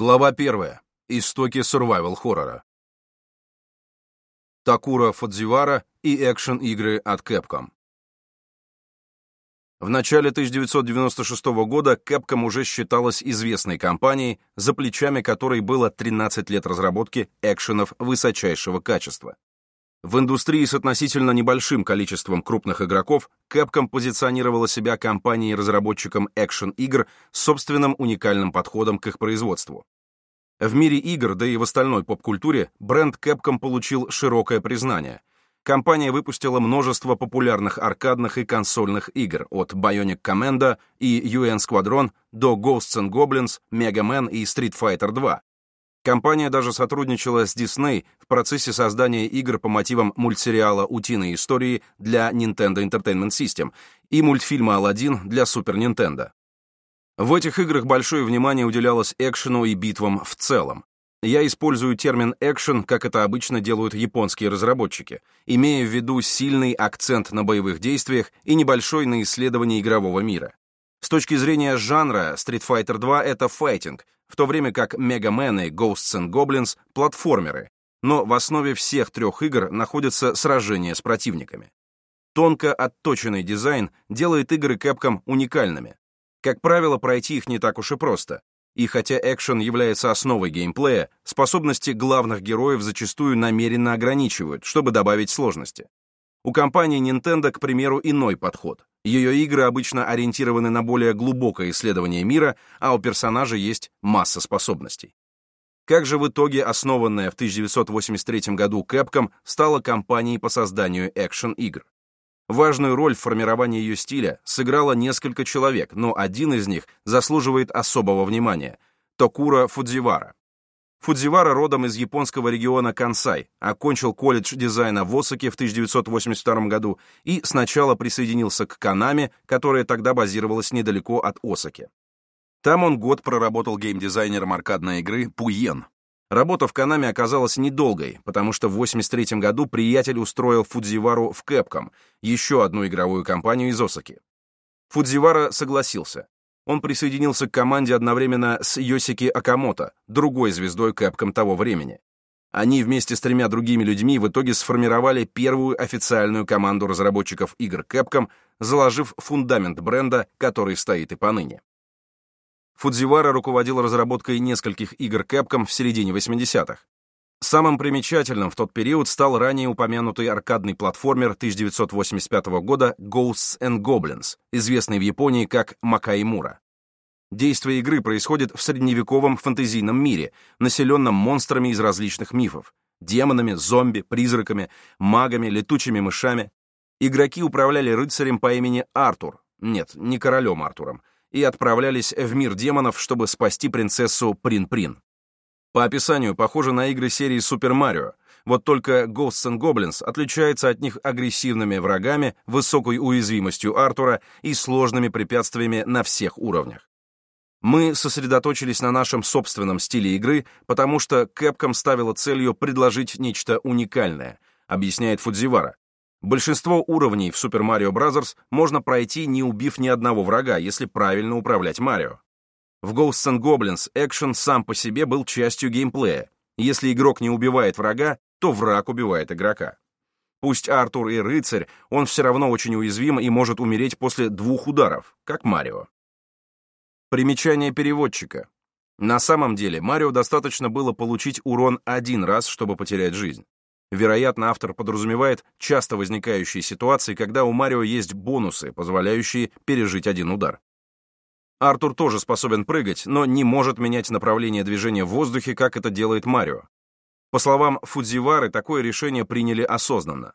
Глава 1. Истоки survival-хоррора. Такура Фудзивара и экшен-игры от Capcom. В начале 1996 года Capcom уже считалась известной компанией, за плечами которой было 13 лет разработки экшенов высочайшего качества. В индустрии с относительно небольшим количеством крупных игроков Capcom позиционировала себя компанией-разработчиком экшен-игр с собственным уникальным подходом к их производству. В мире игр, да и в остальной поп-культуре, бренд Capcom получил широкое признание. Компания выпустила множество популярных аркадных и консольных игр, от Bionic Commando и UN Squadron до Ghosts and Goblins, Mega Man и Street Fighter 2, Компания даже сотрудничала с Disney в процессе создания игр по мотивам мультсериала «Утиные истории» для Nintendo Entertainment System и мультфильма «Аладдин» для Super Nintendo. В этих играх большое внимание уделялось экшену и битвам в целом. Я использую термин «экшен», как это обычно делают японские разработчики, имея в виду сильный акцент на боевых действиях и небольшой на исследовании игрового мира. С точки зрения жанра, Street Fighter 2 — это файтинг, в то время как Mega и Ghosts and Goblins — платформеры, но в основе всех трех игр находятся сражения с противниками. Тонко отточенный дизайн делает игры Capcom уникальными. Как правило, пройти их не так уж и просто. И хотя экшен является основой геймплея, способности главных героев зачастую намеренно ограничивают, чтобы добавить сложности. У компании Nintendo, к примеру, иной подход. Ее игры обычно ориентированы на более глубокое исследование мира, а у персонажей есть масса способностей. Как же в итоге основанная в 1983 году Capcom стала компанией по созданию экшен-игр? Важную роль в формировании ее стиля сыграло несколько человек, но один из них заслуживает особого внимания — Токура Фудзивара. Фудзивара родом из японского региона Кансай, окончил колледж дизайна в Осаке в 1982 году и сначала присоединился к Канами, которая тогда базировалась недалеко от Осаки. Там он год проработал геймдизайнером аркадной игры «Пуен». Работа в Канами оказалась недолгой, потому что в 1983 году приятель устроил Фудзивару в Capcom, еще одну игровую компанию из Осаки. Фудзивара согласился он присоединился к команде одновременно с Йосики Акамото, другой звездой Capcom того времени. Они вместе с тремя другими людьми в итоге сформировали первую официальную команду разработчиков игр Capcom, заложив фундамент бренда, который стоит и поныне. Фудзивара руководил разработкой нескольких игр Capcom в середине 80-х. Самым примечательным в тот период стал ранее упомянутый аркадный платформер 1985 года Ghosts and Goblins, известный в Японии как Макаймура. Действие игры происходит в средневековом фэнтезийном мире, населенном монстрами из различных мифов — демонами, зомби, призраками, магами, летучими мышами. Игроки управляли рыцарем по имени Артур, нет, не королем Артуром, и отправлялись в мир демонов, чтобы спасти принцессу Прин-Прин. По описанию похоже на игры серии Super Mario, вот только Ghosts and Goblins отличается от них агрессивными врагами, высокой уязвимостью Артура и сложными препятствиями на всех уровнях. Мы сосредоточились на нашем собственном стиле игры, потому что Capcom ставила целью предложить нечто уникальное, объясняет Фудзивара. Большинство уровней в Super Mario Bros. можно пройти, не убив ни одного врага, если правильно управлять Марио. В Ghosts and Goblins экшен сам по себе был частью геймплея. Если игрок не убивает врага, то враг убивает игрока. Пусть Артур и рыцарь, он все равно очень уязвим и может умереть после двух ударов, как Марио. Примечание переводчика. На самом деле, Марио достаточно было получить урон один раз, чтобы потерять жизнь. Вероятно, автор подразумевает часто возникающие ситуации, когда у Марио есть бонусы, позволяющие пережить один удар. Артур тоже способен прыгать, но не может менять направление движения в воздухе, как это делает Марио. По словам Фудзивары, такое решение приняли осознанно.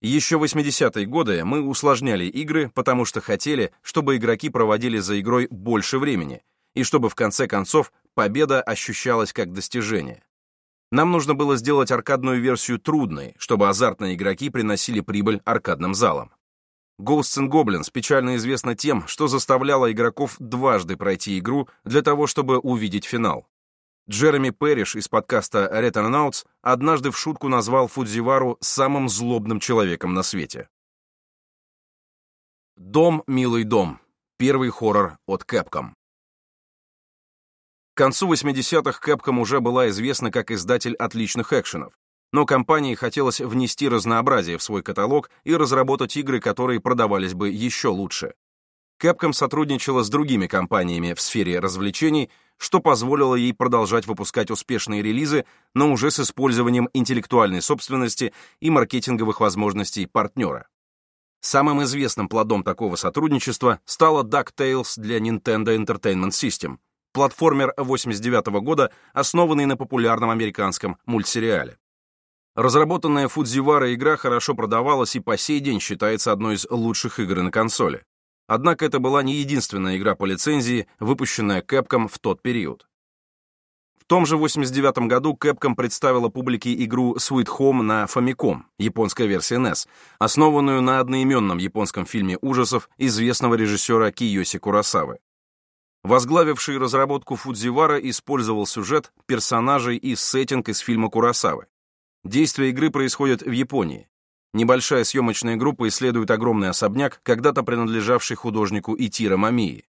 Еще в 80-е годы мы усложняли игры, потому что хотели, чтобы игроки проводили за игрой больше времени, и чтобы в конце концов победа ощущалась как достижение. Нам нужно было сделать аркадную версию трудной, чтобы азартные игроки приносили прибыль аркадным залам. Ghosts and Goblins печально известна тем, что заставляла игроков дважды пройти игру для того, чтобы увидеть финал. Джереми Перриш из подкаста Returnauts однажды в шутку назвал Фудзивару самым злобным человеком на свете. «Дом, милый дом» — первый хоррор от Capcom. К концу 80-х Capcom уже была известна как издатель отличных экшенов, но компании хотелось внести разнообразие в свой каталог и разработать игры, которые продавались бы еще лучше. Capcom сотрудничала с другими компаниями в сфере развлечений, что позволило ей продолжать выпускать успешные релизы, но уже с использованием интеллектуальной собственности и маркетинговых возможностей партнера. Самым известным плодом такого сотрудничества стала DuckTales для Nintendo Entertainment System, платформер 89 -го года, основанный на популярном американском мультсериале. Разработанная Фудзивара игра хорошо продавалась и по сей день считается одной из лучших игр на консоли. Однако это была не единственная игра по лицензии, выпущенная Capcom в тот период. В том же 89 году Capcom представила публике игру Sweet Home на Famicom, японская версия NES, основанную на одноименном японском фильме ужасов известного режиссера Киоси Куросавы. Возглавивший разработку Фудзивара использовал сюжет, персонажей и сеттинг из фильма Куросавы. Действие игры происходит в Японии. Небольшая съемочная группа исследует огромный особняк, когда-то принадлежавший художнику Итира Мамии.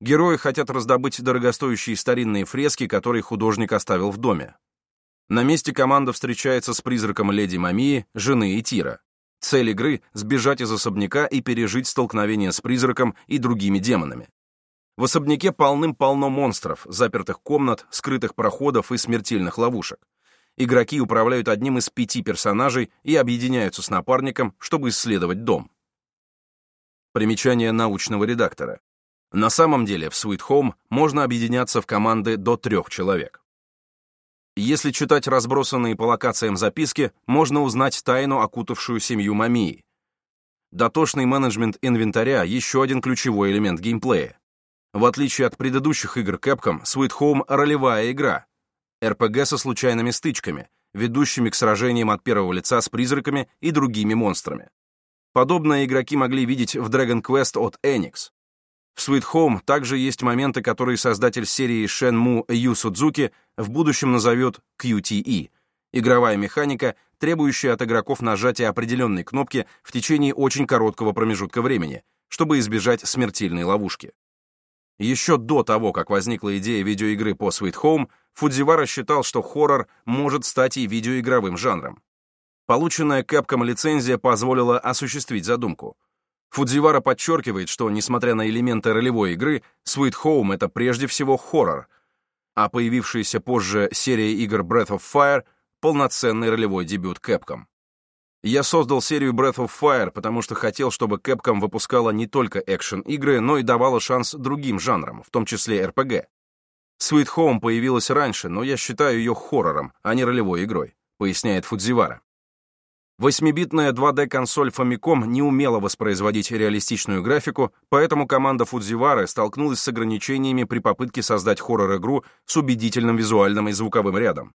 Герои хотят раздобыть дорогостоящие старинные фрески, которые художник оставил в доме. На месте команда встречается с призраком леди Мамии, жены Итира. Цель игры — сбежать из особняка и пережить столкновение с призраком и другими демонами. В особняке полным-полно монстров, запертых комнат, скрытых проходов и смертельных ловушек. Игроки управляют одним из пяти персонажей и объединяются с напарником, чтобы исследовать дом. Примечание научного редактора. На самом деле в Sweet Home можно объединяться в команды до трех человек. Если читать разбросанные по локациям записки, можно узнать тайну, окутавшую семью Мамии. Дотошный менеджмент инвентаря — еще один ключевой элемент геймплея. В отличие от предыдущих игр Capcom, Sweet Home — ролевая игра, РПГ со случайными стычками, ведущими к сражениям от первого лица с призраками и другими монстрами. Подобное игроки могли видеть в Dragon Quest от Enix. В Sweet Home также есть моменты, которые создатель серии Shenmue Yu Судзуки в будущем назовет QTE — игровая механика, требующая от игроков нажатия определенной кнопки в течение очень короткого промежутка времени, чтобы избежать смертельной ловушки. Еще до того, как возникла идея видеоигры по Sweet Home, Фудзивара считал, что хоррор может стать и видеоигровым жанром. Полученная Capcom лицензия позволила осуществить задумку. Фудзивара подчеркивает, что, несмотря на элементы ролевой игры, Sweet Home — это прежде всего хоррор, а появившаяся позже серия игр Breath of Fire — полноценный ролевой дебют Capcom. Я создал серию Breath of Fire, потому что хотел, чтобы Capcom выпускала не только экшен-игры, но и давала шанс другим жанрам, в том числе RPG. Sweet Home появилась раньше, но я считаю ее хоррором, а не ролевой игрой, поясняет Фудзивара. Восьмибитная 2D-консоль Famicom не умела воспроизводить реалистичную графику, поэтому команда Фудзивары столкнулась с ограничениями при попытке создать хоррор-игру с убедительным визуальным и звуковым рядом.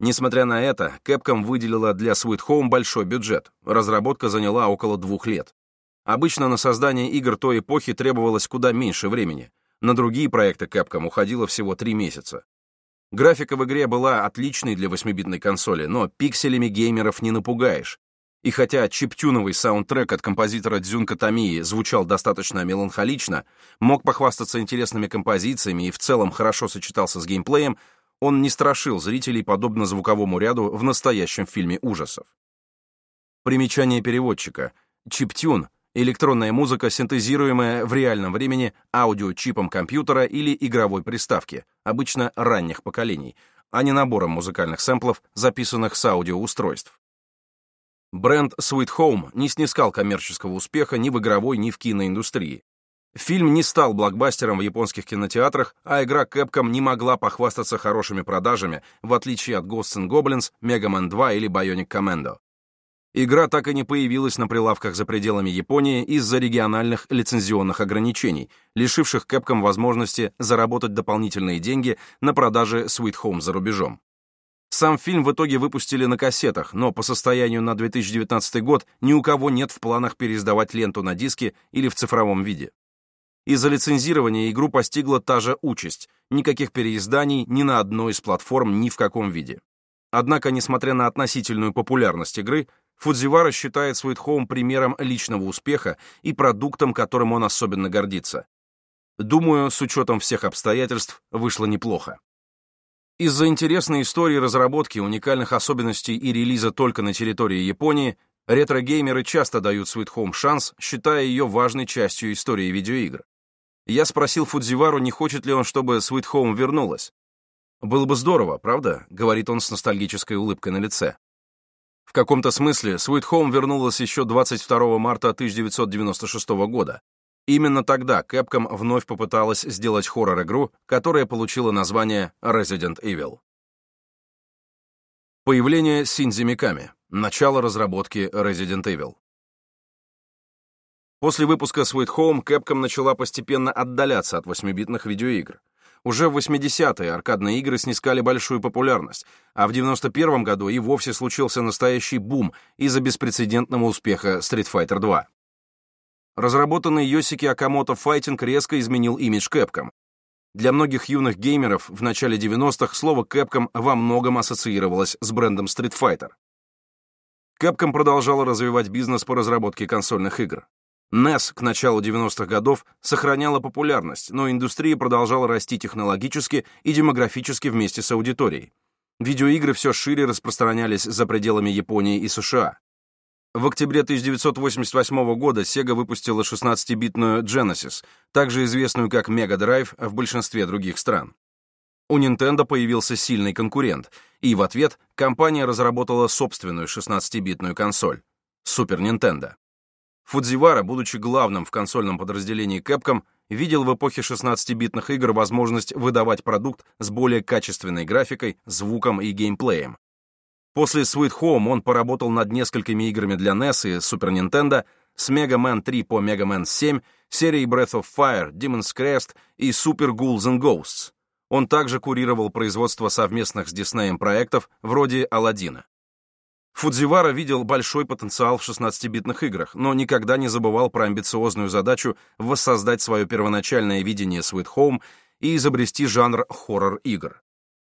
Несмотря на это, Capcom выделила для Sweet Home большой бюджет. Разработка заняла около двух лет. Обычно на создание игр той эпохи требовалось куда меньше времени. На другие проекты Capcom уходило всего три месяца. Графика в игре была отличной для 8-битной консоли, но пикселями геймеров не напугаешь. И хотя чиптюновый саундтрек от композитора Дзюнка Тамии звучал достаточно меланхолично, мог похвастаться интересными композициями и в целом хорошо сочетался с геймплеем, он не страшил зрителей подобно звуковому ряду в настоящем фильме ужасов. Примечание переводчика. Чиптюн — электронная музыка, синтезируемая в реальном времени аудиочипом компьютера или игровой приставки, обычно ранних поколений, а не набором музыкальных сэмплов, записанных с аудиоустройств. Бренд Sweet Home не снискал коммерческого успеха ни в игровой, ни в киноиндустрии. Фильм не стал блокбастером в японских кинотеатрах, а игра Capcom не могла похвастаться хорошими продажами, в отличие от Ghosts and Goblins, Mega Man 2 или Bionic Commando. Игра так и не появилась на прилавках за пределами Японии из-за региональных лицензионных ограничений, лишивших Capcom возможности заработать дополнительные деньги на продаже Sweet Home за рубежом. Сам фильм в итоге выпустили на кассетах, но по состоянию на 2019 год ни у кого нет в планах переиздавать ленту на диске или в цифровом виде. Из-за лицензирования игру постигла та же участь, никаких переизданий ни на одной из платформ ни в каком виде. Однако, несмотря на относительную популярность игры, Фудзивара считает Home примером личного успеха и продуктом, которым он особенно гордится. Думаю, с учетом всех обстоятельств, вышло неплохо. Из-за интересной истории разработки, уникальных особенностей и релиза только на территории Японии, ретро-геймеры часто дают Sweet шанс, считая ее важной частью истории видеоигр. Я спросил Фудзивару, не хочет ли он, чтобы Sweet Home вернулась. «Было бы здорово, правда?» — говорит он с ностальгической улыбкой на лице. В каком-то смысле Sweet Home вернулась еще 22 марта 1996 года. Именно тогда Capcom вновь попыталась сделать хоррор-игру, которая получила название Resident Evil. Появление Синдзи Миками. Начало разработки Resident Evil. После выпуска Sweet Home Capcom начала постепенно отдаляться от 8-битных видеоигр. Уже в 80-е аркадные игры снискали большую популярность, а в 91 году и вовсе случился настоящий бум из-за беспрецедентного успеха Street Fighter 2. Разработанный Йосики Акамото файтинг резко изменил имидж Capcom. Для многих юных геймеров в начале 90-х слово Capcom во многом ассоциировалось с брендом Street Fighter. Capcom продолжала развивать бизнес по разработке консольных игр. NES к началу 90-х годов сохраняла популярность, но индустрия продолжала расти технологически и демографически вместе с аудиторией. Видеоигры все шире распространялись за пределами Японии и США. В октябре 1988 года Sega выпустила 16-битную Genesis, также известную как Mega Drive в большинстве других стран. У Nintendo появился сильный конкурент, и в ответ компания разработала собственную 16-битную консоль — Super Nintendo. Фудзивара, будучи главным в консольном подразделении Capcom, видел в эпохе 16-битных игр возможность выдавать продукт с более качественной графикой, звуком и геймплеем. После Sweet Home он поработал над несколькими играми для NES и Super Nintendo, с Mega Man 3 по Mega Man 7, серией Breath of Fire, Demon's Crest и Super Ghouls and Ghosts. Он также курировал производство совместных с Disney проектов вроде Аладдина. Фудзивара видел большой потенциал в 16-битных играх, но никогда не забывал про амбициозную задачу воссоздать свое первоначальное видение Sweet Home и изобрести жанр хоррор-игр.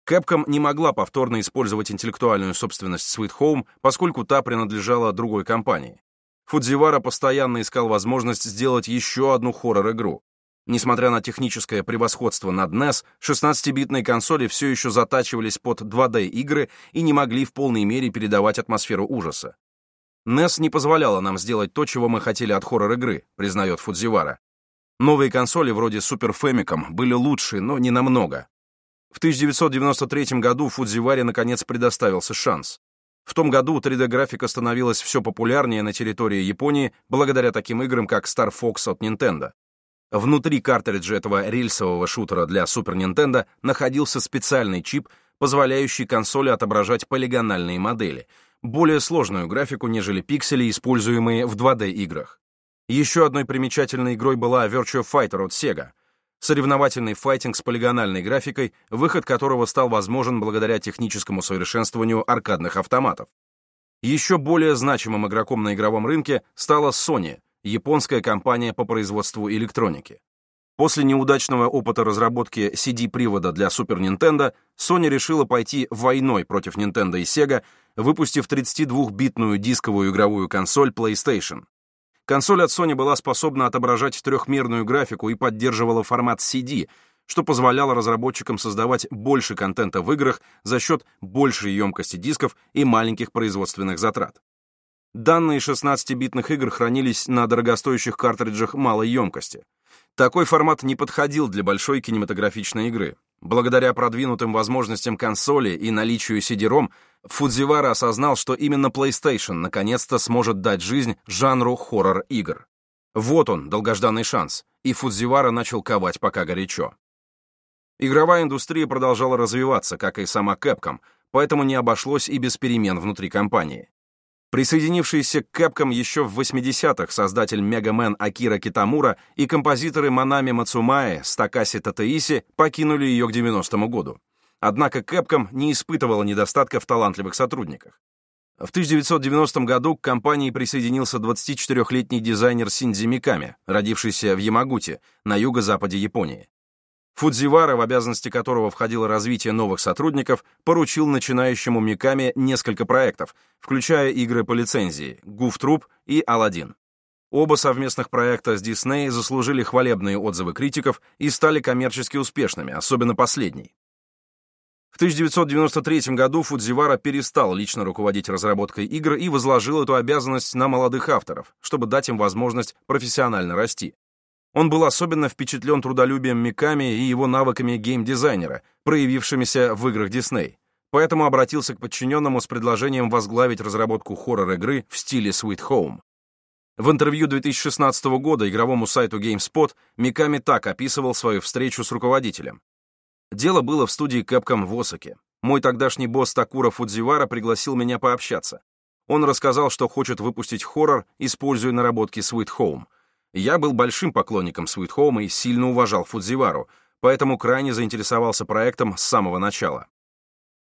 Capcom не могла повторно использовать интеллектуальную собственность Sweet Home, поскольку та принадлежала другой компании. Фудзивара постоянно искал возможность сделать еще одну хоррор-игру. Несмотря на техническое превосходство над NES, 16-битные консоли все еще затачивались под 2D-игры и не могли в полной мере передавать атмосферу ужаса. NES не позволяла нам сделать то, чего мы хотели от хоррор-игры, признает Фудзивара. Новые консоли вроде Super Famicom были лучше, но не намного. В 1993 году Фудзиваре наконец предоставился шанс. В том году 3D-графика становилась все популярнее на территории Японии благодаря таким играм, как Star Fox от Nintendo. Внутри картриджа этого рельсового шутера для Super Nintendo находился специальный чип, позволяющий консоли отображать полигональные модели, более сложную графику, нежели пиксели, используемые в 2D-играх. Еще одной примечательной игрой была Virtua Fighter от Sega, соревновательный файтинг с полигональной графикой, выход которого стал возможен благодаря техническому совершенствованию аркадных автоматов. Еще более значимым игроком на игровом рынке стала Sony, японская компания по производству электроники. После неудачного опыта разработки CD-привода для Super Nintendo, Sony решила пойти войной против Nintendo и Sega, выпустив 32-битную дисковую игровую консоль PlayStation. Консоль от Sony была способна отображать трехмерную графику и поддерживала формат CD, что позволяло разработчикам создавать больше контента в играх за счет большей емкости дисков и маленьких производственных затрат. Данные 16-битных игр хранились на дорогостоящих картриджах малой емкости. Такой формат не подходил для большой кинематографичной игры. Благодаря продвинутым возможностям консоли и наличию CD-ROM, Фудзивара осознал, что именно PlayStation наконец-то сможет дать жизнь жанру хоррор-игр. Вот он, долгожданный шанс, и Фудзивара начал ковать пока горячо. Игровая индустрия продолжала развиваться, как и сама Capcom, поэтому не обошлось и без перемен внутри компании. Присоединившийся к Capcom еще в 80-х создатель Man Акира Китамура и композиторы Манами Мацумаe с Такаси Татеиси покинули ее к 90-му году. Однако Capcom не испытывала недостатка в талантливых сотрудниках. В 1990 году к компании присоединился 24-летний дизайнер Синдзи Миками, родившийся в Ямагуте, на юго-западе Японии. Фудзивара, в обязанности которого входило развитие новых сотрудников, поручил начинающему Миками несколько проектов, включая игры по лицензии «Гуф Труп» и «Аладдин». Оба совместных проекта с Disney заслужили хвалебные отзывы критиков и стали коммерчески успешными, особенно последний. В 1993 году Фудзивара перестал лично руководить разработкой игр и возложил эту обязанность на молодых авторов, чтобы дать им возможность профессионально расти. Он был особенно впечатлен трудолюбием Миками и его навыками геймдизайнера, проявившимися в играх Disney, поэтому обратился к подчиненному с предложением возглавить разработку хоррор-игры в стиле Sweet Home. В интервью 2016 года игровому сайту GameSpot Миками так описывал свою встречу с руководителем. Дело было в студии Capcom в Осаке. Мой тогдашний босс Такура Фудзивара пригласил меня пообщаться. Он рассказал, что хочет выпустить хоррор, используя наработки Sweet Home. Я был большим поклонником Sweet Home и сильно уважал Фудзивару, поэтому крайне заинтересовался проектом с самого начала.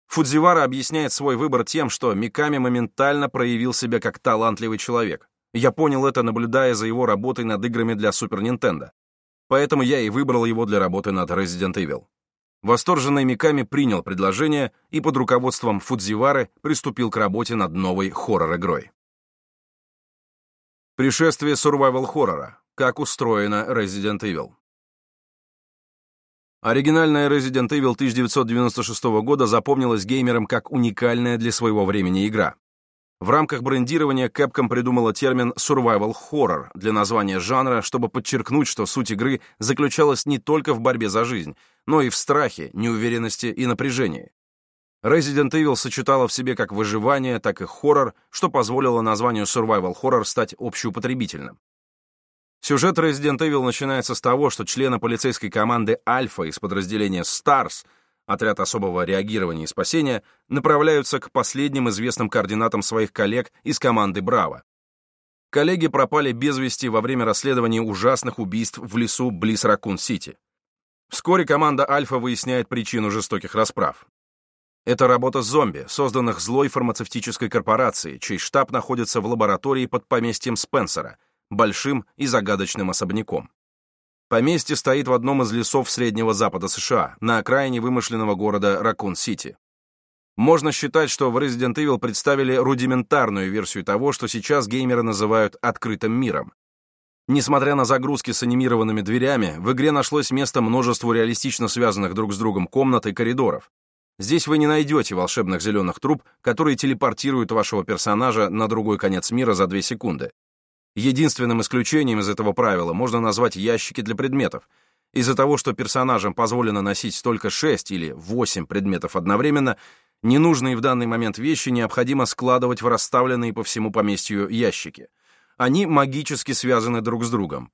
Фудзивара объясняет свой выбор тем, что Миками моментально проявил себя как талантливый человек. Я понял это, наблюдая за его работой над играми для Super Nintendo. Поэтому я и выбрал его для работы над Resident Evil. Восторженный Миками принял предложение и под руководством Фудзивары приступил к работе над новой хоррор-игрой. Пришествие сурвайвал-хоррора. Как устроена Resident Evil. Оригинальная Resident Evil 1996 года запомнилась геймерам как уникальная для своего времени игра. В рамках брендирования Capcom придумала термин survival horror для названия жанра, чтобы подчеркнуть, что суть игры заключалась не только в борьбе за жизнь, но и в страхе, неуверенности и напряжении. Resident Evil сочетала в себе как выживание, так и хоррор, что позволило названию survival horror стать общеупотребительным. Сюжет Resident Evil начинается с того, что члены полицейской команды Альфа из подразделения STARS — отряд особого реагирования и спасения, направляются к последним известным координатам своих коллег из команды «Браво». Коллеги пропали без вести во время расследования ужасных убийств в лесу близ Ракун-Сити. Вскоре команда «Альфа» выясняет причину жестоких расправ. Это работа зомби, созданных злой фармацевтической корпорацией, чей штаб находится в лаборатории под поместьем Спенсера, большим и загадочным особняком. Поместье стоит в одном из лесов Среднего Запада США, на окраине вымышленного города Ракун-Сити. Можно считать, что в Resident Evil представили рудиментарную версию того, что сейчас геймеры называют «открытым миром». Несмотря на загрузки с анимированными дверями, в игре нашлось место множеству реалистично связанных друг с другом комнат и коридоров. Здесь вы не найдете волшебных зеленых труб, которые телепортируют вашего персонажа на другой конец мира за 2 секунды. Единственным исключением из этого правила можно назвать ящики для предметов. Из-за того, что персонажам позволено носить только 6 или 8 предметов одновременно, ненужные в данный момент вещи необходимо складывать в расставленные по всему поместью ящики. Они магически связаны друг с другом.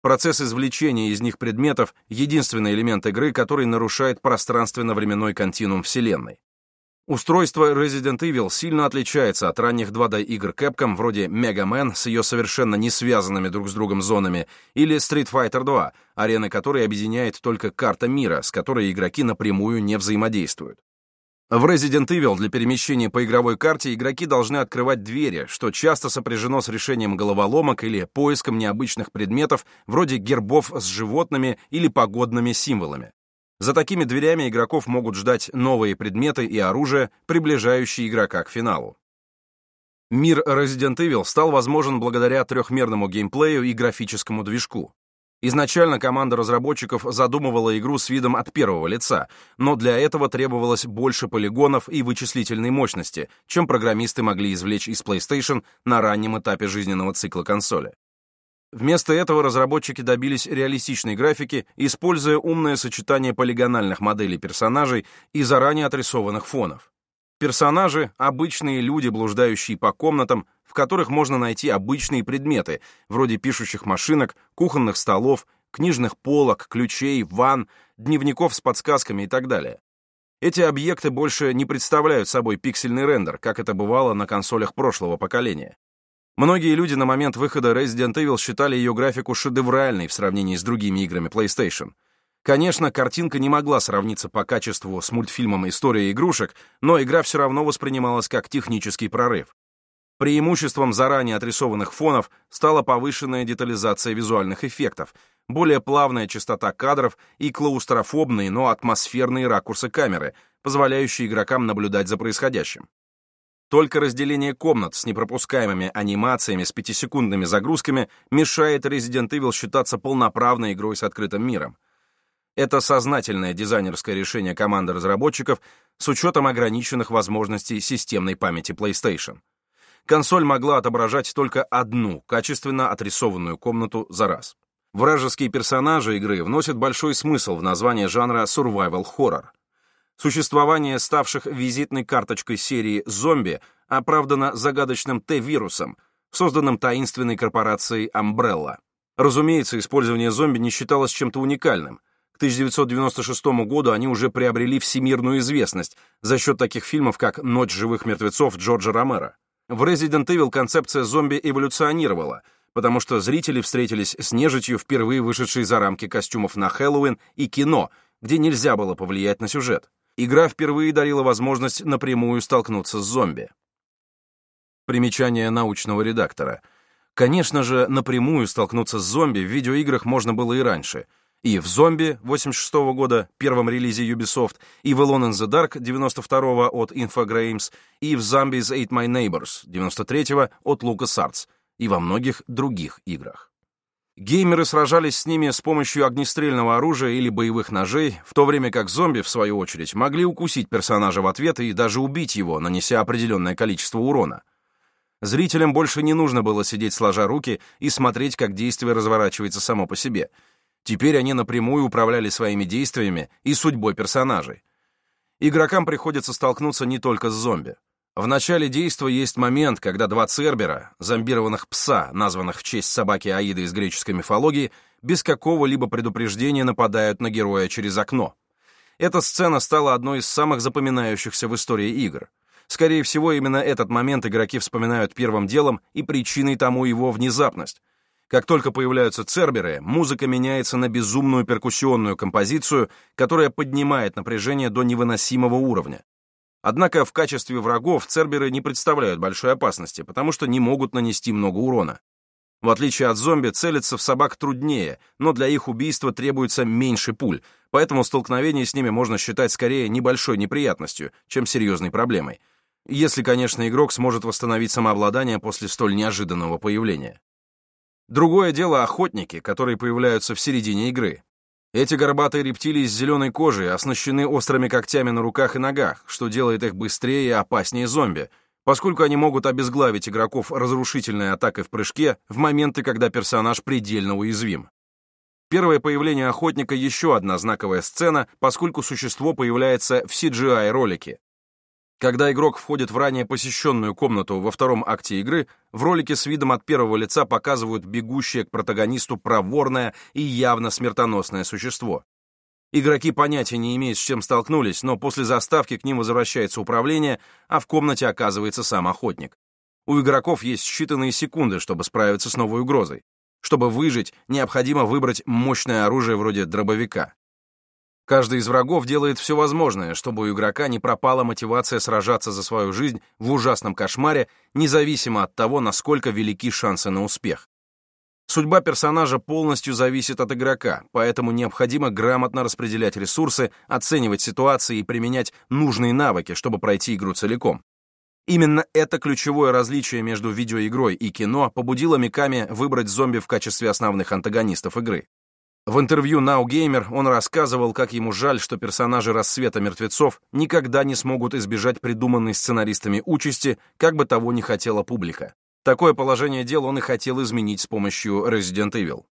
Процесс извлечения из них предметов — единственный элемент игры, который нарушает пространственно-временной континуум Вселенной. Устройство Resident Evil сильно отличается от ранних 2D-игр Capcom вроде Mega Man с ее совершенно не связанными друг с другом зонами или Street Fighter 2, арены которой объединяет только карта мира, с которой игроки напрямую не взаимодействуют. В Resident Evil для перемещения по игровой карте игроки должны открывать двери, что часто сопряжено с решением головоломок или поиском необычных предметов вроде гербов с животными или погодными символами. За такими дверями игроков могут ждать новые предметы и оружие, приближающие игрока к финалу. Мир Resident Evil стал возможен благодаря трехмерному геймплею и графическому движку. Изначально команда разработчиков задумывала игру с видом от первого лица, но для этого требовалось больше полигонов и вычислительной мощности, чем программисты могли извлечь из PlayStation на раннем этапе жизненного цикла консоли. Вместо этого разработчики добились реалистичной графики, используя умное сочетание полигональных моделей персонажей и заранее отрисованных фонов. Персонажи — обычные люди, блуждающие по комнатам, в которых можно найти обычные предметы, вроде пишущих машинок, кухонных столов, книжных полок, ключей, ванн, дневников с подсказками и так далее. Эти объекты больше не представляют собой пиксельный рендер, как это бывало на консолях прошлого поколения. Многие люди на момент выхода Resident Evil считали ее графику шедевральной в сравнении с другими играми PlayStation. Конечно, картинка не могла сравниться по качеству с мультфильмом «История игрушек», но игра все равно воспринималась как технический прорыв. Преимуществом заранее отрисованных фонов стала повышенная детализация визуальных эффектов, более плавная частота кадров и клаустрофобные, но атмосферные ракурсы камеры, позволяющие игрокам наблюдать за происходящим. Только разделение комнат с непропускаемыми анимациями с пятисекундными загрузками мешает Resident Evil считаться полноправной игрой с открытым миром. Это сознательное дизайнерское решение команды разработчиков с учетом ограниченных возможностей системной памяти PlayStation. Консоль могла отображать только одну качественно отрисованную комнату за раз. Вражеские персонажи игры вносят большой смысл в название жанра survival horror. Существование ставших визитной карточкой серии «Зомби» оправдано загадочным Т-вирусом, созданным таинственной корпорацией Umbrella. Разумеется, использование зомби не считалось чем-то уникальным. К 1996 году они уже приобрели всемирную известность за счет таких фильмов, как «Ночь живых мертвецов» Джорджа Ромеро. В Resident Evil концепция зомби эволюционировала, потому что зрители встретились с нежитью, впервые вышедшей за рамки костюмов на Хэллоуин и кино, где нельзя было повлиять на сюжет игра впервые дарила возможность напрямую столкнуться с зомби. Примечание научного редактора. Конечно же, напрямую столкнуться с зомби в видеоиграх можно было и раньше. И в «Зомби» 86 -го года, первом релизе Ubisoft, и в «Alone in the Dark» 92 от Infogrames, и в «Zombies Ate My Neighbors» 93 от LucasArts, и во многих других играх. Геймеры сражались с ними с помощью огнестрельного оружия или боевых ножей, в то время как зомби, в свою очередь, могли укусить персонажа в ответ и даже убить его, нанеся определенное количество урона. Зрителям больше не нужно было сидеть сложа руки и смотреть, как действие разворачивается само по себе. Теперь они напрямую управляли своими действиями и судьбой персонажей. Игрокам приходится столкнуться не только с зомби. В начале действия есть момент, когда два цербера, зомбированных пса, названных в честь собаки Аиды из греческой мифологии, без какого-либо предупреждения нападают на героя через окно. Эта сцена стала одной из самых запоминающихся в истории игр. Скорее всего, именно этот момент игроки вспоминают первым делом и причиной тому его внезапность. Как только появляются церберы, музыка меняется на безумную перкуссионную композицию, которая поднимает напряжение до невыносимого уровня. Однако в качестве врагов церберы не представляют большой опасности, потому что не могут нанести много урона. В отличие от зомби, целиться в собак труднее, но для их убийства требуется меньше пуль, поэтому столкновение с ними можно считать скорее небольшой неприятностью, чем серьезной проблемой. Если, конечно, игрок сможет восстановить самообладание после столь неожиданного появления. Другое дело охотники, которые появляются в середине игры. Эти горбатые рептилии с зеленой кожей оснащены острыми когтями на руках и ногах, что делает их быстрее и опаснее зомби, поскольку они могут обезглавить игроков разрушительной атакой в прыжке в моменты, когда персонаж предельно уязвим. Первое появление охотника — еще одна знаковая сцена, поскольку существо появляется в CGI-ролике, когда игрок входит в ранее посещенную комнату во втором акте игры, в ролике с видом от первого лица показывают бегущее к протагонисту проворное и явно смертоносное существо. Игроки понятия не имеют, с чем столкнулись, но после заставки к ним возвращается управление, а в комнате оказывается сам охотник. У игроков есть считанные секунды, чтобы справиться с новой угрозой. Чтобы выжить, необходимо выбрать мощное оружие вроде дробовика. Каждый из врагов делает все возможное, чтобы у игрока не пропала мотивация сражаться за свою жизнь в ужасном кошмаре, независимо от того, насколько велики шансы на успех. Судьба персонажа полностью зависит от игрока, поэтому необходимо грамотно распределять ресурсы, оценивать ситуации и применять нужные навыки, чтобы пройти игру целиком. Именно это ключевое различие между видеоигрой и кино побудило Миками выбрать зомби в качестве основных антагонистов игры. В интервью Now Gamer он рассказывал, как ему жаль, что персонажи «Рассвета мертвецов» никогда не смогут избежать придуманной сценаристами участи, как бы того ни хотела публика. Такое положение дел он и хотел изменить с помощью Resident Evil.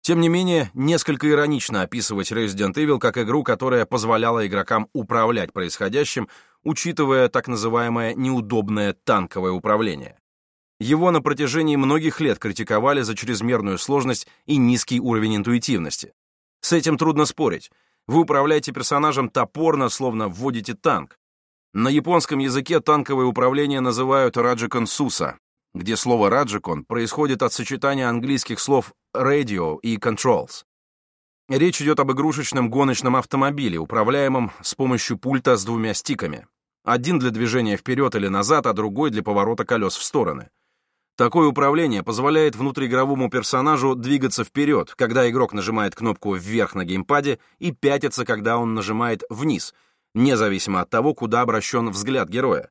Тем не менее, несколько иронично описывать Resident Evil как игру, которая позволяла игрокам управлять происходящим, учитывая так называемое неудобное танковое управление. Его на протяжении многих лет критиковали за чрезмерную сложность и низкий уровень интуитивности. С этим трудно спорить. Вы управляете персонажем топорно, словно вводите танк. На японском языке танковое управление называют раджикон суса, где слово раджикон происходит от сочетания английских слов radio и controls. Речь идет об игрушечном гоночном автомобиле, управляемом с помощью пульта с двумя стиками. Один для движения вперед или назад, а другой для поворота колес в стороны. Такое управление позволяет внутриигровому персонажу двигаться вперед, когда игрок нажимает кнопку вверх на геймпаде, и пятиться, когда он нажимает вниз, независимо от того, куда обращен взгляд героя.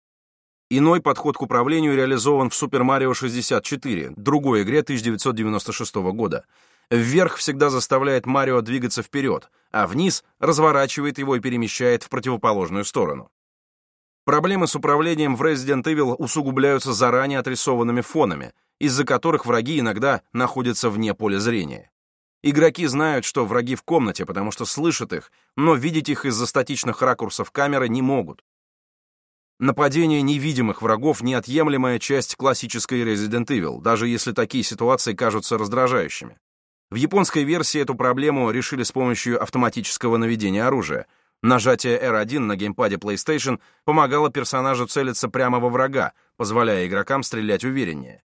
Иной подход к управлению реализован в Super Mario 64, другой игре 1996 года. Вверх всегда заставляет Марио двигаться вперед, а вниз разворачивает его и перемещает в противоположную сторону. Проблемы с управлением в Resident Evil усугубляются заранее отрисованными фонами, из-за которых враги иногда находятся вне поля зрения. Игроки знают, что враги в комнате, потому что слышат их, но видеть их из-за статичных ракурсов камеры не могут. Нападение невидимых врагов — неотъемлемая часть классической Resident Evil, даже если такие ситуации кажутся раздражающими. В японской версии эту проблему решили с помощью автоматического наведения оружия. Нажатие R1 на геймпаде PlayStation помогало персонажу целиться прямо во врага, позволяя игрокам стрелять увереннее.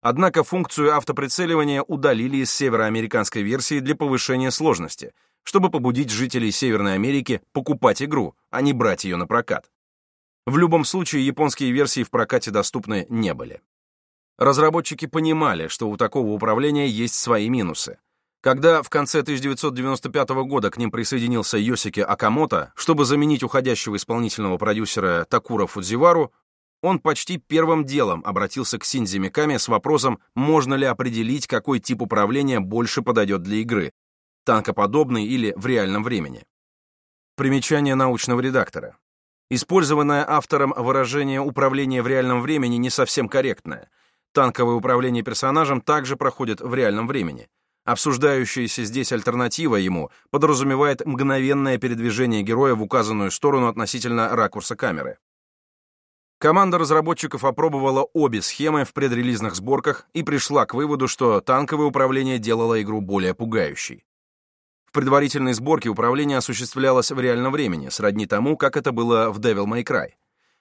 Однако функцию автоприцеливания удалили из североамериканской версии для повышения сложности, чтобы побудить жителей Северной Америки покупать игру, а не брать ее на прокат. В любом случае, японские версии в прокате доступны не были. Разработчики понимали, что у такого управления есть свои минусы. Когда в конце 1995 года к ним присоединился Йосики Акамото, чтобы заменить уходящего исполнительного продюсера Такура Фудзивару, он почти первым делом обратился к Синдзи Миками с вопросом, можно ли определить, какой тип управления больше подойдет для игры, танкоподобный или в реальном времени. Примечание научного редактора. Использованное автором выражение «управление в реальном времени» не совсем корректное. Танковое управление персонажем также проходит в реальном времени. Обсуждающаяся здесь альтернатива ему подразумевает мгновенное передвижение героя в указанную сторону относительно ракурса камеры. Команда разработчиков опробовала обе схемы в предрелизных сборках и пришла к выводу, что танковое управление делало игру более пугающей. В предварительной сборке управление осуществлялось в реальном времени, сродни тому, как это было в Devil May Cry.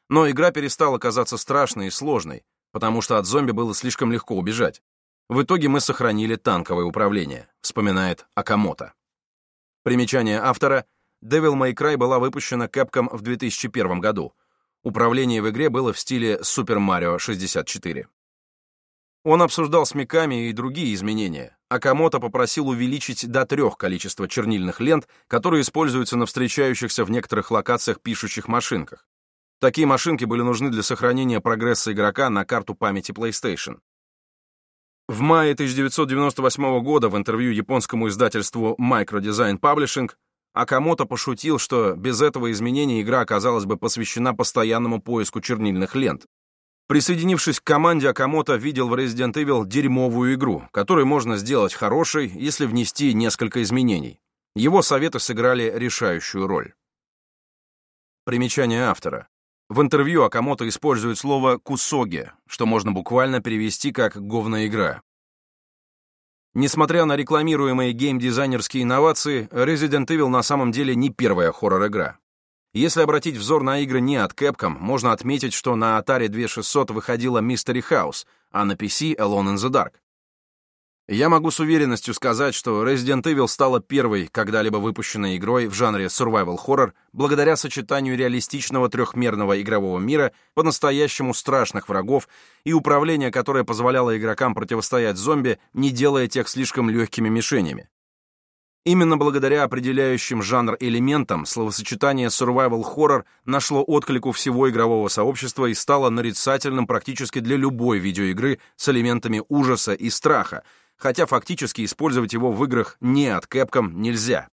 Но игра перестала казаться страшной и сложной, потому что от зомби было слишком легко убежать. В итоге мы сохранили танковое управление, вспоминает Акамото. Примечание автора. Devil May Cry была выпущена Capcom в 2001 году. Управление в игре было в стиле Super Mario 64. Он обсуждал с Миками и другие изменения. Акамото попросил увеличить до трех количество чернильных лент, которые используются на встречающихся в некоторых локациях пишущих машинках. Такие машинки были нужны для сохранения прогресса игрока на карту памяти PlayStation. В мае 1998 года в интервью японскому издательству Microdesign Publishing Акамото пошутил, что без этого изменения игра оказалась бы посвящена постоянному поиску чернильных лент. Присоединившись к команде, Акамото видел в Resident Evil дерьмовую игру, которую можно сделать хорошей, если внести несколько изменений. Его советы сыграли решающую роль. Примечание автора. В интервью Акамото использует слово «кусоги», что можно буквально перевести как «говная игра». Несмотря на рекламируемые геймдизайнерские инновации, Resident Evil на самом деле не первая хоррор-игра. Если обратить взор на игры не от Capcom, можно отметить, что на Atari 2600 выходила Mystery House, а на PC Alone in the Dark. Я могу с уверенностью сказать, что Resident Evil стала первой когда-либо выпущенной игрой в жанре survival horror благодаря сочетанию реалистичного трехмерного игрового мира, по-настоящему страшных врагов и управления, которое позволяло игрокам противостоять зомби, не делая тех слишком легкими мишенями. Именно благодаря определяющим жанр элементам словосочетание survival horror нашло отклик у всего игрового сообщества и стало нарицательным практически для любой видеоигры с элементами ужаса и страха, хотя фактически использовать его в играх не от Capcom нельзя.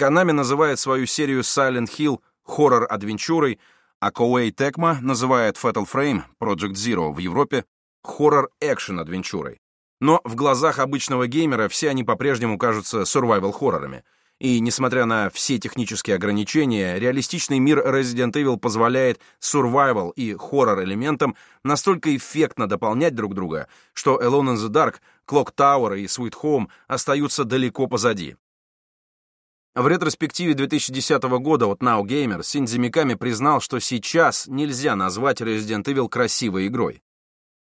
Konami называет свою серию Silent Hill хоррор-адвенчурой, а Koei Tecmo называет Fatal Frame Project Zero в Европе хоррор-экшен-адвенчурой. Но в глазах обычного геймера все они по-прежнему кажутся survival-хоррорами. И, несмотря на все технические ограничения, реалистичный мир Resident Evil позволяет survival и хоррор-элементам настолько эффектно дополнять друг друга, что Alone in the Dark, Clock Tower и Sweet Home остаются далеко позади. В ретроспективе 2010 года от Now Gamer Синдзи Миками признал, что сейчас нельзя назвать Resident Evil красивой игрой.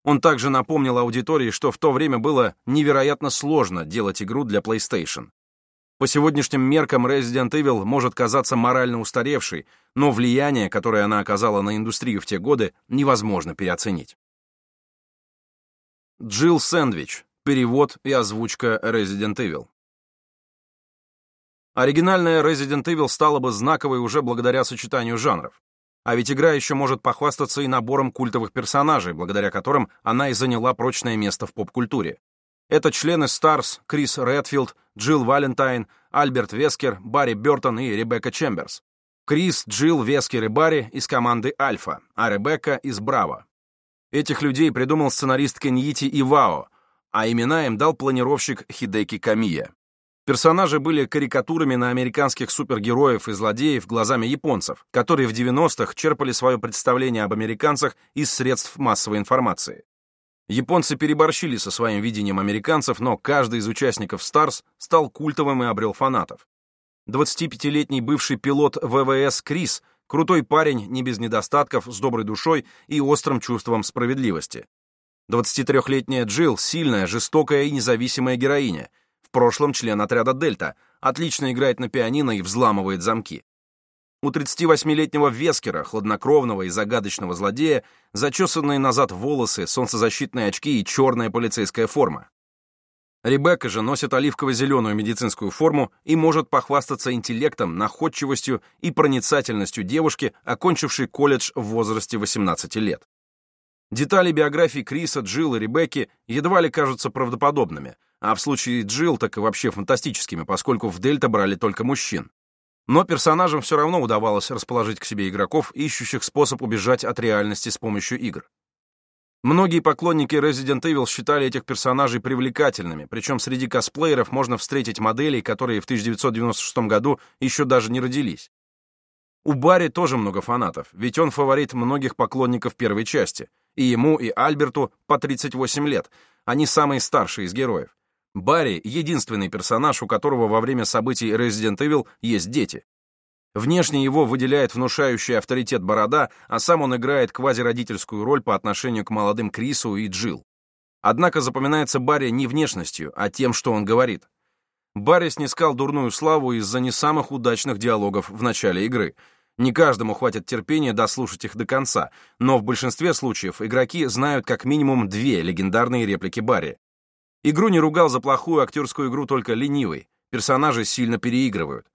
Он также напомнил аудитории, что в то время было невероятно сложно делать игру для PlayStation. По сегодняшним меркам Resident Evil может казаться морально устаревшей, но влияние, которое она оказала на индустрию в те годы, невозможно переоценить. Джилл Сэндвич. Перевод и озвучка Resident Evil. Оригинальная Resident Evil стала бы знаковой уже благодаря сочетанию жанров. А ведь игра еще может похвастаться и набором культовых персонажей, благодаря которым она и заняла прочное место в поп-культуре. Это члены Старс, Крис Редфилд, Джилл Валентайн, Альберт Вескер, Барри Бертон и Ребекка Чемберс. Крис, Джилл, Вескер и Барри из команды Альфа, а Ребекка из Браво. Этих людей придумал сценарист Кеньити Ивао, а имена им дал планировщик Хидеки Камия. Персонажи были карикатурами на американских супергероев и злодеев глазами японцев, которые в 90-х черпали свое представление об американцах из средств массовой информации. Японцы переборщили со своим видением американцев, но каждый из участников Старс стал культовым и обрел фанатов. 25-летний бывший пилот ВВС Крис — крутой парень, не без недостатков, с доброй душой и острым чувством справедливости. 23-летняя Джилл — сильная, жестокая и независимая героиня. В прошлом член отряда «Дельта», отлично играет на пианино и взламывает замки. У 38-летнего Вескера, хладнокровного и загадочного злодея, зачесанные назад волосы, солнцезащитные очки и черная полицейская форма. Ребекка же носит оливково-зеленую медицинскую форму и может похвастаться интеллектом, находчивостью и проницательностью девушки, окончившей колледж в возрасте 18 лет. Детали биографии Криса, Джилл и Ребекки едва ли кажутся правдоподобными, а в случае Джилл так и вообще фантастическими, поскольку в Дельта брали только мужчин. Но персонажам все равно удавалось расположить к себе игроков, ищущих способ убежать от реальности с помощью игр. Многие поклонники Resident Evil считали этих персонажей привлекательными, причем среди косплееров можно встретить моделей, которые в 1996 году еще даже не родились. У Барри тоже много фанатов, ведь он фаворит многих поклонников первой части, и ему, и Альберту по 38 лет, они самые старшие из героев. Барри — единственный персонаж, у которого во время событий Resident Evil есть дети. Внешне его выделяет внушающий авторитет борода, а сам он играет квазиродительскую роль по отношению к молодым Крису и Джилл. Однако запоминается Барри не внешностью, а тем, что он говорит. Барри снискал дурную славу из-за не самых удачных диалогов в начале игры. Не каждому хватит терпения дослушать их до конца, но в большинстве случаев игроки знают как минимум две легендарные реплики Барри. Игру не ругал за плохую актерскую игру только ленивый. Персонажи сильно переигрывают.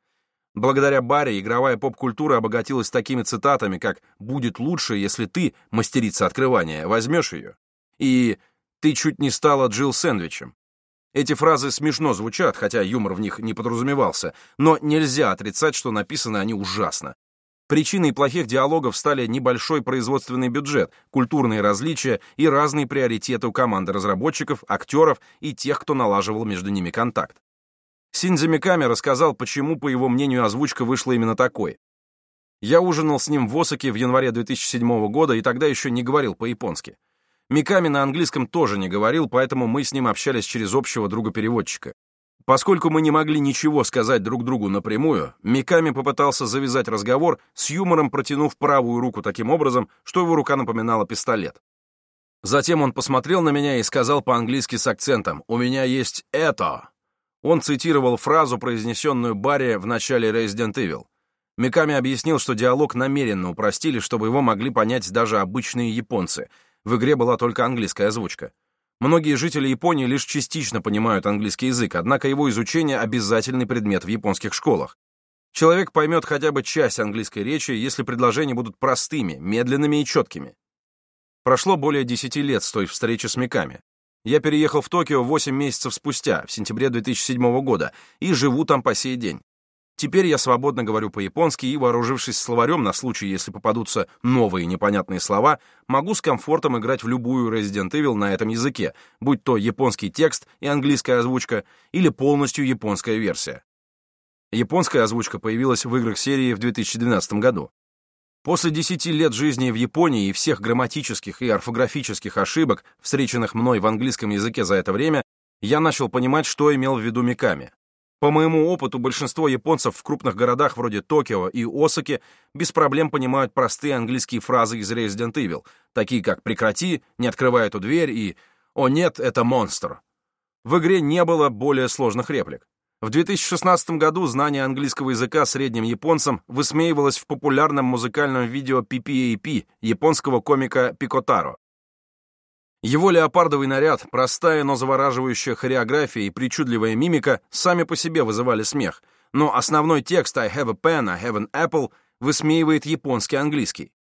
Благодаря Барри игровая поп-культура обогатилась такими цитатами, как «будет лучше, если ты, мастерица открывания, возьмешь ее» и «ты чуть не стала Джилл Сэндвичем». Эти фразы смешно звучат, хотя юмор в них не подразумевался, но нельзя отрицать, что написаны они ужасно. Причиной плохих диалогов стали небольшой производственный бюджет, культурные различия и разные приоритеты у команды разработчиков, актеров и тех, кто налаживал между ними контакт. Синдзи Миками рассказал, почему, по его мнению, озвучка вышла именно такой. Я ужинал с ним в Осаке в январе 2007 года и тогда еще не говорил по-японски. Миками на английском тоже не говорил, поэтому мы с ним общались через общего друга-переводчика. Поскольку мы не могли ничего сказать друг другу напрямую, Миками попытался завязать разговор, с юмором протянув правую руку таким образом, что его рука напоминала пистолет. Затем он посмотрел на меня и сказал по-английски с акцентом «У меня есть это». Он цитировал фразу, произнесенную Барри в начале Resident Evil. Миками объяснил, что диалог намеренно упростили, чтобы его могли понять даже обычные японцы. В игре была только английская озвучка. Многие жители Японии лишь частично понимают английский язык, однако его изучение — обязательный предмет в японских школах. Человек поймет хотя бы часть английской речи, если предложения будут простыми, медленными и четкими. Прошло более 10 лет с той встречи с Миками. Я переехал в Токио 8 месяцев спустя, в сентябре 2007 года, и живу там по сей день. Теперь я свободно говорю по-японски и, вооружившись словарем на случай, если попадутся новые непонятные слова, могу с комфортом играть в любую Resident Evil на этом языке, будь то японский текст и английская озвучка, или полностью японская версия. Японская озвучка появилась в играх серии в 2012 году. После 10 лет жизни в Японии и всех грамматических и орфографических ошибок, встреченных мной в английском языке за это время, я начал понимать, что имел в виду Миками. По моему опыту, большинство японцев в крупных городах вроде Токио и Осаки без проблем понимают простые английские фразы из Resident Evil, такие как «прекрати», «не открывай эту дверь» и «О нет, это монстр». В игре не было более сложных реплик. В 2016 году знание английского языка средним японцам высмеивалось в популярном музыкальном видео PPAP японского комика Пикотаро. Его леопардовый наряд, простая, но завораживающая хореография и причудливая мимика сами по себе вызывали смех, но основной текст «I have a pen, I have an apple» высмеивает японский английский.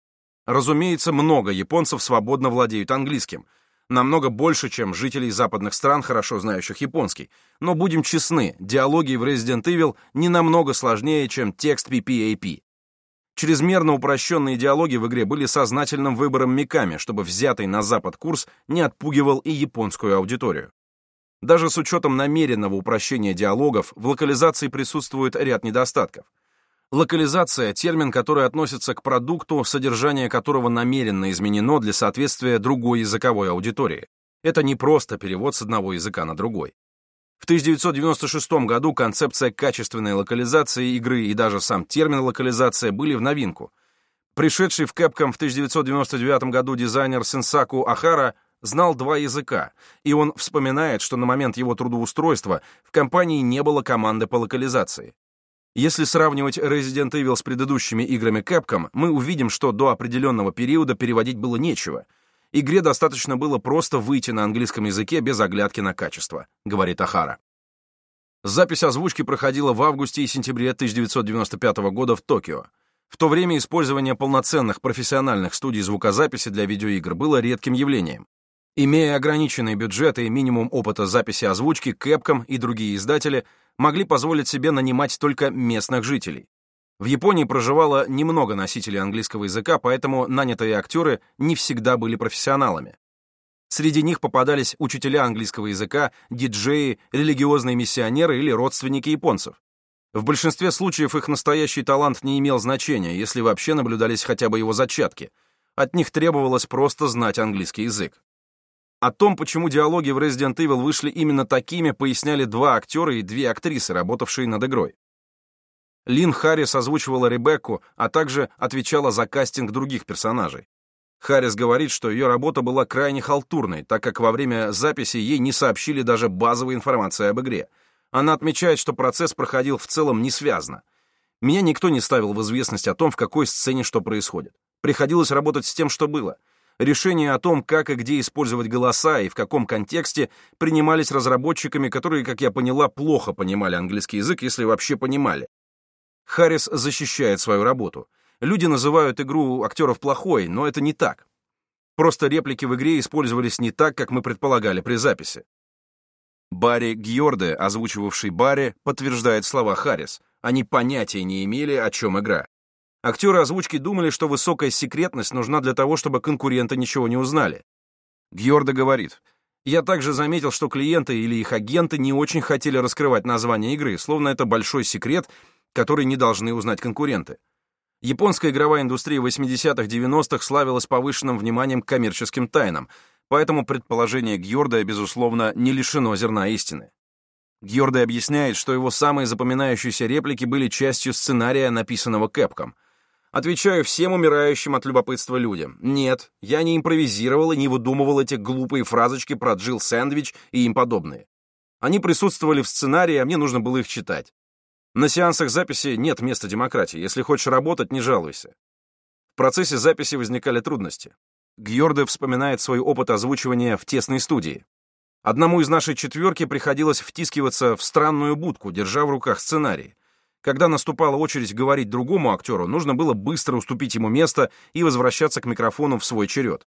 Разумеется, много японцев свободно владеют английским, намного больше, чем жителей западных стран, хорошо знающих японский. Но будем честны, диалоги в Resident Evil не намного сложнее, чем текст PPAP. Чрезмерно упрощенные диалоги в игре были сознательным выбором Миками, чтобы взятый на Запад курс не отпугивал и японскую аудиторию. Даже с учетом намеренного упрощения диалогов, в локализации присутствует ряд недостатков. Локализация — термин, который относится к продукту, содержание которого намеренно изменено для соответствия другой языковой аудитории. Это не просто перевод с одного языка на другой. В 1996 году концепция качественной локализации игры и даже сам термин локализация были в новинку. Пришедший в Capcom в 1999 году дизайнер Сенсаку Ахара знал два языка, и он вспоминает, что на момент его трудоустройства в компании не было команды по локализации. Если сравнивать Resident Evil с предыдущими играми Capcom, мы увидим, что до определенного периода переводить было нечего. Игре достаточно было просто выйти на английском языке без оглядки на качество, говорит Ахара. Запись озвучки проходила в августе и сентябре 1995 года в Токио. В то время использование полноценных профессиональных студий звукозаписи для видеоигр было редким явлением. Имея ограниченные бюджеты и минимум опыта записи озвучки, Capcom и другие издатели могли позволить себе нанимать только местных жителей. В Японии проживало немного носителей английского языка, поэтому нанятые актеры не всегда были профессионалами. Среди них попадались учителя английского языка, диджеи, религиозные миссионеры или родственники японцев. В большинстве случаев их настоящий талант не имел значения, если вообще наблюдались хотя бы его зачатки. От них требовалось просто знать английский язык. О том, почему диалоги в Resident Evil вышли именно такими, поясняли два актера и две актрисы, работавшие над игрой. Лин Харрис озвучивала Ребекку, а также отвечала за кастинг других персонажей. Харрис говорит, что ее работа была крайне халтурной, так как во время записи ей не сообщили даже базовой информации об игре. Она отмечает, что процесс проходил в целом несвязно. Меня никто не ставил в известность о том, в какой сцене что происходит. Приходилось работать с тем, что было — Решения о том, как и где использовать голоса и в каком контексте, принимались разработчиками, которые, как я поняла, плохо понимали английский язык, если вообще понимали. Харрис защищает свою работу. Люди называют игру актеров плохой, но это не так. Просто реплики в игре использовались не так, как мы предполагали при записи. Барри Гьорде, озвучивавший Барри, подтверждает слова Харрис. Они понятия не имели, о чем игра. Актеры озвучки думали, что высокая секретность нужна для того, чтобы конкуренты ничего не узнали. Гьордо говорит, «Я также заметил, что клиенты или их агенты не очень хотели раскрывать название игры, словно это большой секрет, который не должны узнать конкуренты. Японская игровая индустрия 80-х-90-х славилась повышенным вниманием к коммерческим тайнам, поэтому предположение Гьорда, безусловно, не лишено зерна истины. Гьорда объясняет, что его самые запоминающиеся реплики были частью сценария, написанного Кэпком — Отвечаю всем умирающим от любопытства людям. Нет, я не импровизировал и не выдумывал эти глупые фразочки про Джилл Сэндвич и им подобные. Они присутствовали в сценарии, а мне нужно было их читать. На сеансах записи нет места демократии. Если хочешь работать, не жалуйся. В процессе записи возникали трудности. Гьорде вспоминает свой опыт озвучивания в тесной студии. Одному из нашей четверки приходилось втискиваться в странную будку, держа в руках сценарий. Когда наступала очередь говорить другому актеру, нужно было быстро уступить ему место и возвращаться к микрофону в свой черед.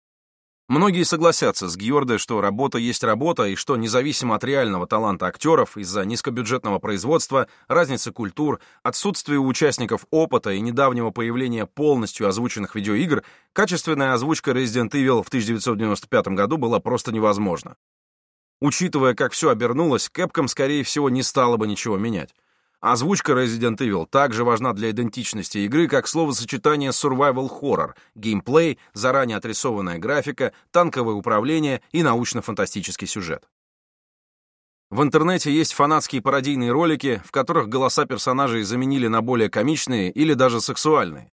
Многие согласятся с Гьорде, что работа есть работа, и что независимо от реального таланта актеров, из-за низкобюджетного производства, разницы культур, отсутствия у участников опыта и недавнего появления полностью озвученных видеоигр, качественная озвучка Resident Evil в 1995 году была просто невозможна. Учитывая, как все обернулось, Capcom, скорее всего, не стала бы ничего менять. Озвучка Resident Evil также важна для идентичности игры, как словосочетание survival horror, геймплей, заранее отрисованная графика, танковое управление и научно-фантастический сюжет. В интернете есть фанатские пародийные ролики, в которых голоса персонажей заменили на более комичные или даже сексуальные.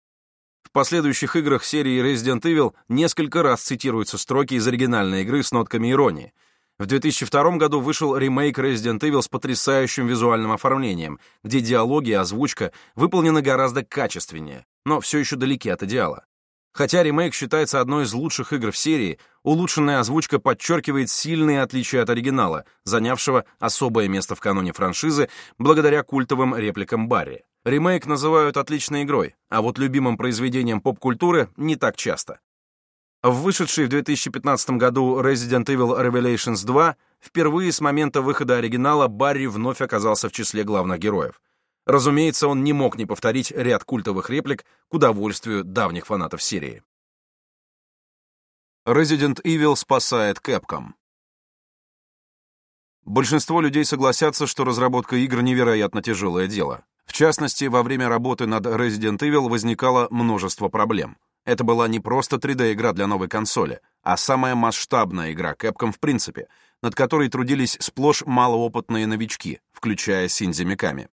В последующих играх серии Resident Evil несколько раз цитируются строки из оригинальной игры с нотками иронии — в 2002 году вышел ремейк Resident Evil с потрясающим визуальным оформлением, где диалоги и озвучка выполнены гораздо качественнее, но все еще далеки от идеала. Хотя ремейк считается одной из лучших игр в серии, улучшенная озвучка подчеркивает сильные отличия от оригинала, занявшего особое место в каноне франшизы благодаря культовым репликам Барри. Ремейк называют отличной игрой, а вот любимым произведением поп-культуры не так часто. В вышедшей в 2015 году Resident Evil Revelations 2 впервые с момента выхода оригинала Барри вновь оказался в числе главных героев. Разумеется, он не мог не повторить ряд культовых реплик к удовольствию давних фанатов серии. Resident Evil спасает Capcom. Большинство людей согласятся, что разработка игр невероятно тяжелое дело. В частности, во время работы над Resident Evil возникало множество проблем. Это была не просто 3D-игра для новой консоли, а самая масштабная игра Capcom в принципе, над которой трудились сплошь малоопытные новички, включая Синдзи Миками.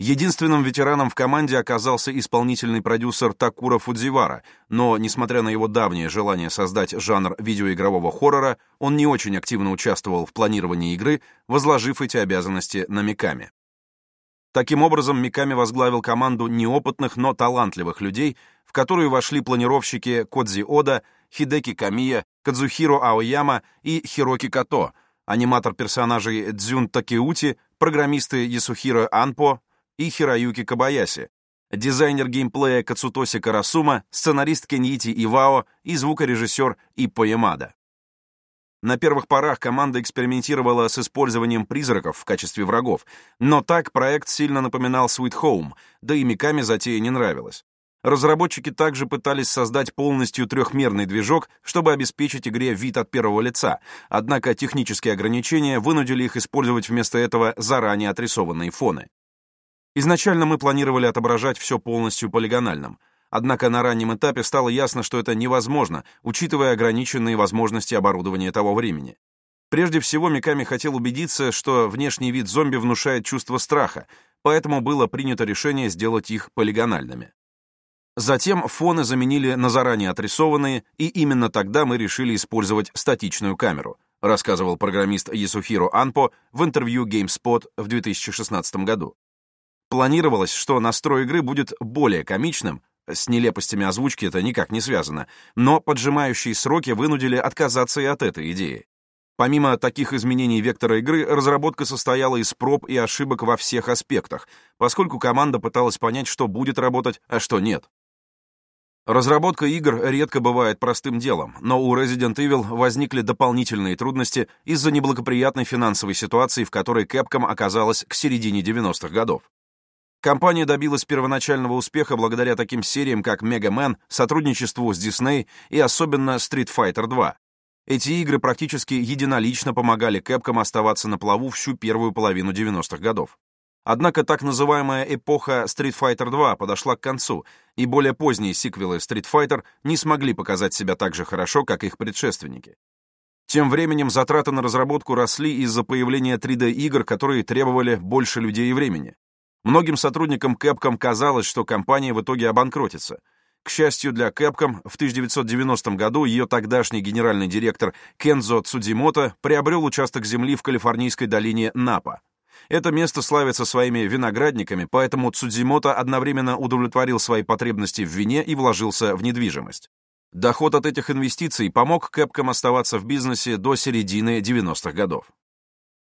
Единственным ветераном в команде оказался исполнительный продюсер Такура Фудзивара, но, несмотря на его давнее желание создать жанр видеоигрового хоррора, он не очень активно участвовал в планировании игры, возложив эти обязанности на Миками. Таким образом, Миками возглавил команду неопытных, но талантливых людей, в которую вошли планировщики Кодзи Ода, Хидеки Камия, Кадзухиро Аояма и Хироки Като, аниматор персонажей Дзюн Такеути, программисты Ясухиро Анпо и Хироюки Кабаяси, дизайнер геймплея Кацутоси Карасума, сценарист Кеньити Ивао и звукорежиссер Иппо Ямада. На первых порах команда экспериментировала с использованием призраков в качестве врагов, но так проект сильно напоминал Sweet Home, да и Миками затея не нравилась. Разработчики также пытались создать полностью трехмерный движок, чтобы обеспечить игре вид от первого лица, однако технические ограничения вынудили их использовать вместо этого заранее отрисованные фоны. Изначально мы планировали отображать все полностью полигональным — Однако на раннем этапе стало ясно, что это невозможно, учитывая ограниченные возможности оборудования того времени. Прежде всего, Миками хотел убедиться, что внешний вид зомби внушает чувство страха, поэтому было принято решение сделать их полигональными. Затем фоны заменили на заранее отрисованные, и именно тогда мы решили использовать статичную камеру, рассказывал программист Ясухиро Анпо в интервью GameSpot в 2016 году. Планировалось, что настрой игры будет более комичным, с нелепостями озвучки это никак не связано, но поджимающие сроки вынудили отказаться и от этой идеи. Помимо таких изменений вектора игры, разработка состояла из проб и ошибок во всех аспектах, поскольку команда пыталась понять, что будет работать, а что нет. Разработка игр редко бывает простым делом, но у Resident Evil возникли дополнительные трудности из-за неблагоприятной финансовой ситуации, в которой Capcom оказалась к середине 90-х годов. Компания добилась первоначального успеха благодаря таким сериям, как Mega Man, сотрудничеству с Disney и особенно Street Fighter 2. Эти игры практически единолично помогали Capcom оставаться на плаву всю первую половину 90-х годов. Однако так называемая эпоха Street Fighter 2 подошла к концу, и более поздние сиквелы Street Fighter не смогли показать себя так же хорошо, как их предшественники. Тем временем затраты на разработку росли из-за появления 3D-игр, которые требовали больше людей и времени. Многим сотрудникам Capcom казалось, что компания в итоге обанкротится. К счастью для Capcom, в 1990 году ее тогдашний генеральный директор Кензо Цудзимото приобрел участок земли в калифорнийской долине Напа. Это место славится своими виноградниками, поэтому Цудзимото одновременно удовлетворил свои потребности в вине и вложился в недвижимость. Доход от этих инвестиций помог Capcom оставаться в бизнесе до середины 90-х годов.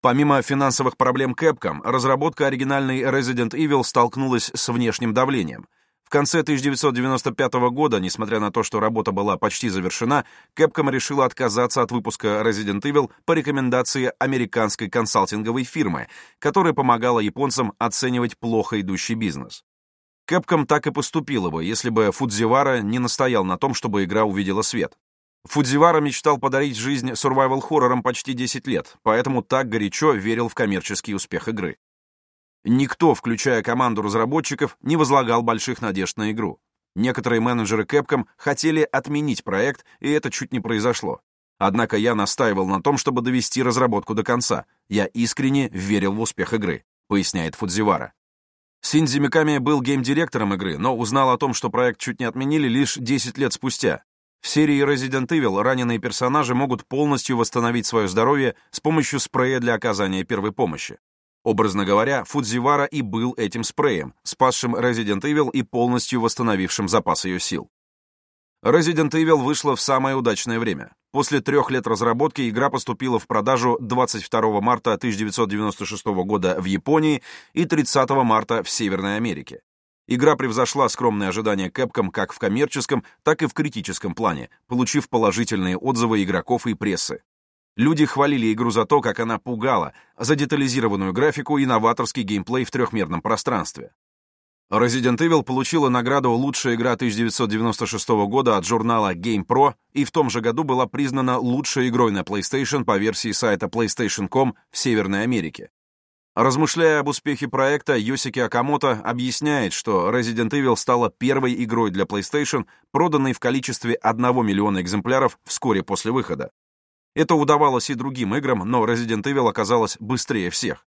Помимо финансовых проблем Capcom, разработка оригинальной Resident Evil столкнулась с внешним давлением. В конце 1995 года, несмотря на то, что работа была почти завершена, Capcom решила отказаться от выпуска Resident Evil по рекомендации американской консалтинговой фирмы, которая помогала японцам оценивать плохо идущий бизнес. Capcom так и поступила бы, если бы Фудзивара не настоял на том, чтобы игра увидела свет. Фудзивара мечтал подарить жизнь сурвайвал-хоррорам почти 10 лет, поэтому так горячо верил в коммерческий успех игры. Никто, включая команду разработчиков, не возлагал больших надежд на игру. Некоторые менеджеры Capcom хотели отменить проект, и это чуть не произошло. Однако я настаивал на том, чтобы довести разработку до конца. Я искренне верил в успех игры, поясняет Фудзивара. Синдзи Миками был гейм-директором игры, но узнал о том, что проект чуть не отменили лишь 10 лет спустя, в серии Resident Evil раненые персонажи могут полностью восстановить свое здоровье с помощью спрея для оказания первой помощи. Образно говоря, Фудзивара и был этим спреем, спасшим Resident Evil и полностью восстановившим запас ее сил. Resident Evil вышла в самое удачное время. После трех лет разработки игра поступила в продажу 22 марта 1996 года в Японии и 30 марта в Северной Америке. Игра превзошла скромные ожидания Capcom как в коммерческом, так и в критическом плане, получив положительные отзывы игроков и прессы. Люди хвалили игру за то, как она пугала, за детализированную графику и новаторский геймплей в трехмерном пространстве. Resident Evil получила награду «Лучшая игра 1996 года» от журнала GamePro и в том же году была признана лучшей игрой на PlayStation по версии сайта PlayStation.com в Северной Америке. Размышляя об успехе проекта, Йосики Акамото объясняет, что Resident Evil стала первой игрой для PlayStation, проданной в количестве 1 миллиона экземпляров вскоре после выхода. Это удавалось и другим играм, но Resident Evil оказалась быстрее всех.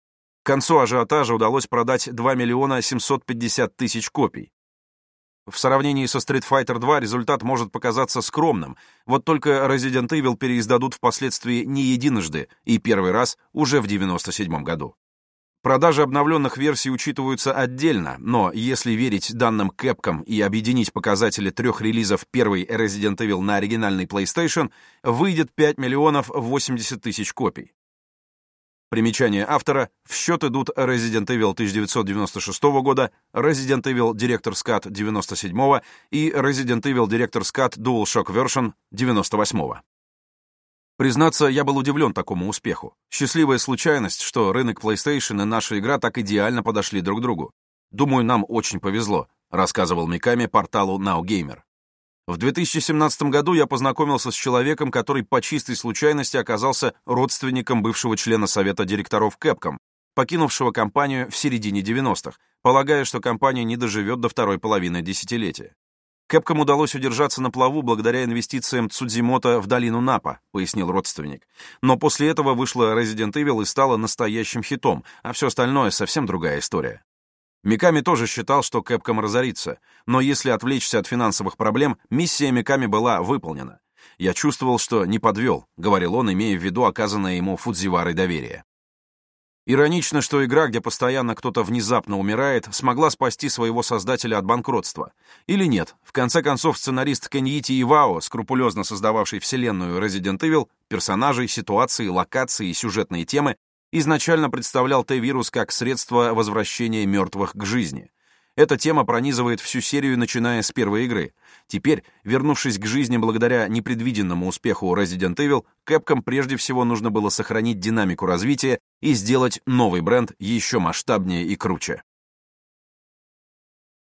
К концу ажиотажа удалось продать 2 миллиона 750 тысяч копий. В сравнении со Street Fighter 2 результат может показаться скромным, вот только Resident Evil переиздадут впоследствии не единожды и первый раз уже в 97 году. Продажи обновленных версий учитываются отдельно, но если верить данным Capcom и объединить показатели трех релизов первой Resident Evil на оригинальный PlayStation, выйдет 5 миллионов 80 тысяч копий. Примечание автора. В счет идут Resident Evil 1996 года, Resident Evil Director's Cut 97 и Resident Evil Director's Cut DualShock Version 98 Признаться, я был удивлен такому успеху. Счастливая случайность, что рынок PlayStation и наша игра так идеально подошли друг другу. Думаю, нам очень повезло, рассказывал Миками порталу NowGamer. В 2017 году я познакомился с человеком, который по чистой случайности оказался родственником бывшего члена совета директоров Capcom, покинувшего компанию в середине 90-х, полагая, что компания не доживет до второй половины десятилетия. Capcom удалось удержаться на плаву благодаря инвестициям Цудзимото в долину Напа, пояснил родственник. Но после этого вышла Resident Evil и стала настоящим хитом, а все остальное совсем другая история. Миками тоже считал, что Capcom разорится, но если отвлечься от финансовых проблем, миссия Миками была выполнена. «Я чувствовал, что не подвел», — говорил он, имея в виду оказанное ему Фудзиварой доверие. Иронично, что игра, где постоянно кто-то внезапно умирает, смогла спасти своего создателя от банкротства. Или нет, в конце концов сценарист Кеньити Ивао, скрупулезно создававший вселенную Resident Evil, персонажей, ситуации, локации и сюжетные темы, изначально представлял Т-вирус как средство возвращения мертвых к жизни. Эта тема пронизывает всю серию, начиная с первой игры. Теперь, вернувшись к жизни благодаря непредвиденному успеху Resident Evil, Capcom прежде всего нужно было сохранить динамику развития и сделать новый бренд еще масштабнее и круче.